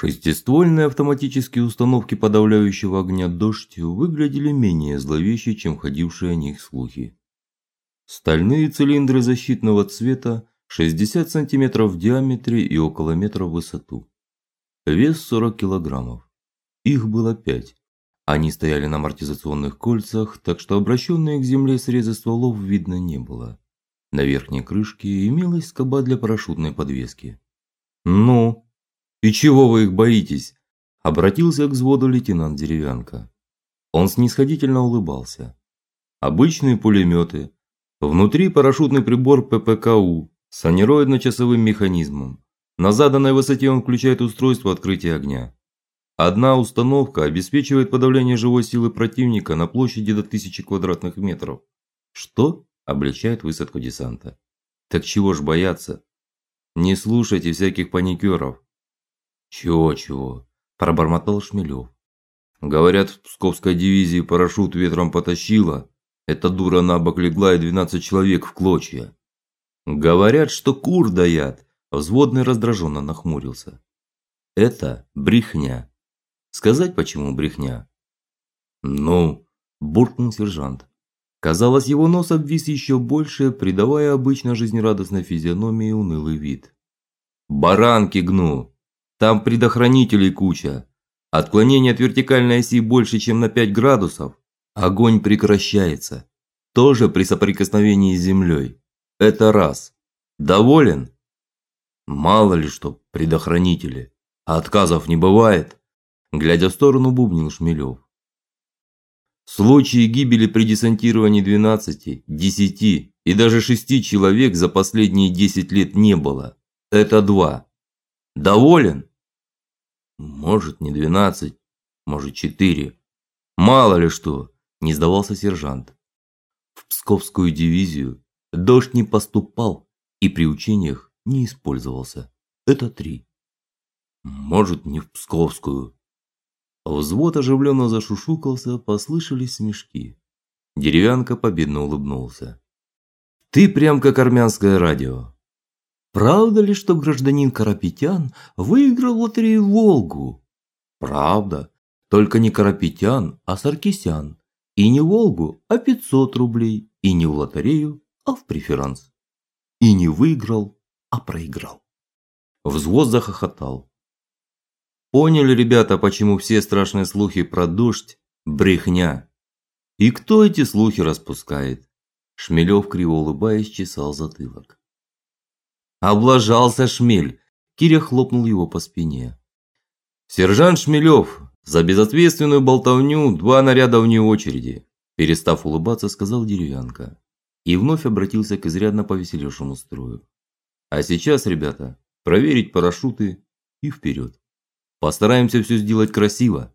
Шестиствольные автоматические установки подавляющего огня Дождь выглядели менее зловеще, чем ходившие о них слухи. Стальные цилиндры защитного цвета 60 сантиметров в диаметре и около метра в высоту. Вес 40 килограммов. Их было пять. Они стояли на амортизационных кольцах, так что обращенные к земле срезы стволов видно не было. На верхней крышке имелась скоба для парашютной подвески. "Ну, и чего вы их боитесь?" обратился к взводу лейтенант Деревянко. Он снисходительно улыбался. Обычные пулеметы. Внутри парашютный прибор ППКУ с анероидно-часовым механизмом. На заданной высоте он включает устройство открытия огня. Одна установка обеспечивает подавление живой силы противника на площади до тысячи квадратных метров, что облегчает высадку десанта. Так чего ж бояться? Не слушайте всяких паникеров. Чего-чего, пробормотал Шмелев. Говорят, в Псковской дивизии парашют ветром потащило. Эта дура на бок легла и 12 человек в клочья. Говорят, что кур даят. Взводный раздраженно нахмурился. Это брехня. Сказать, почему брехня? Ну, буркнул сержант. Казалось, его нос обвис еще больше, придавая обычно жизнерадостной физиономии унылый вид. Баранки гну. Там предохранителей куча. Отклонение от вертикальной оси больше, чем на 5 градусов. Огонь прекращается. Тоже при соприкосновении с землей. Это раз. Доволен? Мало ли что предохранители. А отказов не бывает глядя в сторону бубнил Шмелев. Случаи гибели при десантировании 12, 10 и даже 6 человек за последние 10 лет не было. Это два. Доволен? Может, не 12, может, 4. Мало ли что, не сдавался сержант. В Псковскую дивизию дождь не поступал и при учениях не использовался. Это три. Может, не в Псковскую, Взвод оживленно зашушукался, послышались смешки. Деревянка победно улыбнулся. Ты прям как армянское радио. Правда ли, что гражданин Карапетян выиграл в лотерею Волгу? Правда. Только не Карапетян, а Саркисян. И не Волгу, а 500 рублей. И не в лотерею, а в преферанс. И не выиграл, а проиграл. Взвод захохотал. Поняли, ребята, почему все страшные слухи про дождь брехня? И кто эти слухи распускает? Шмелев криво улыбаясь чесал затылок. Облажался Шмель. Киря хлопнул его по спине. Сержант Шмелев, за безответственную болтовню два наряда вне очереди, перестав улыбаться, сказал Деревянко и вновь обратился к изрядно повеселевшему строю. А сейчас, ребята, проверить парашюты и вперед. Постараемся все сделать красиво.